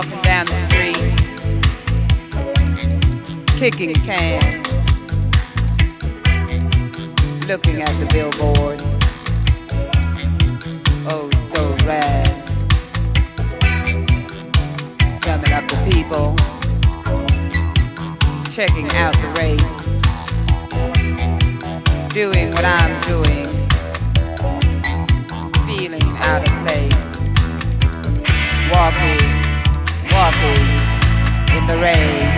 walking down the street, kicking cans, looking at the billboard. Oh, so rad. Summing up the people, checking out the race, doing what I'm doing, feeling out of place, walking, in the rain.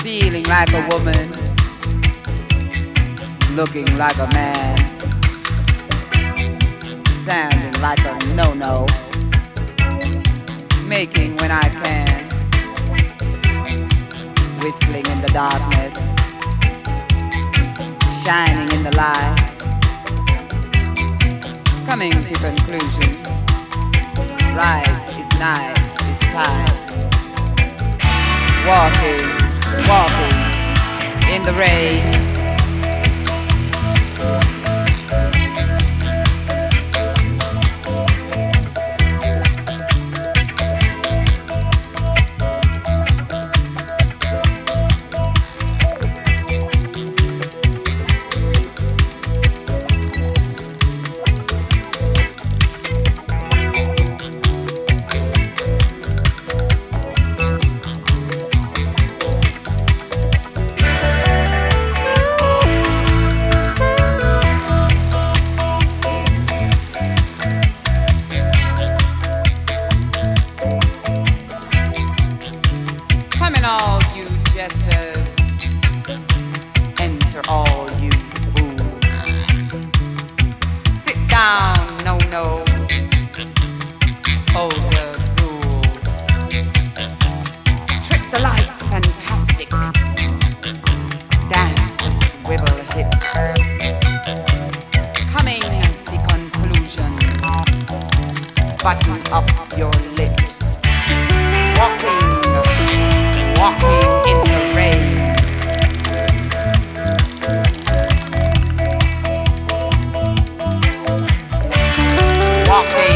Feeling like a woman, looking like a man, sounding like a no-no, making when I can, whistling in the darkness, shining in the light, coming to conclusion, right is night is time, walking, walking in the rain. Button up your lips. Walking, walking in the rain. Walking.